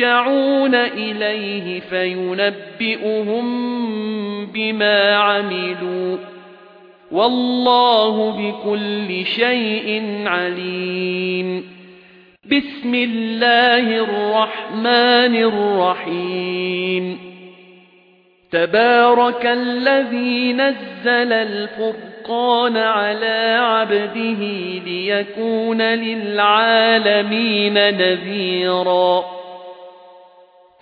يرجعون إليه فينبئهم بما عملوا والله بكل شيء عليم. بسم الله الرحمن الرحيم. تبارك الذي نزل الفرقان على عبده ليكون للعالمين نذيراً.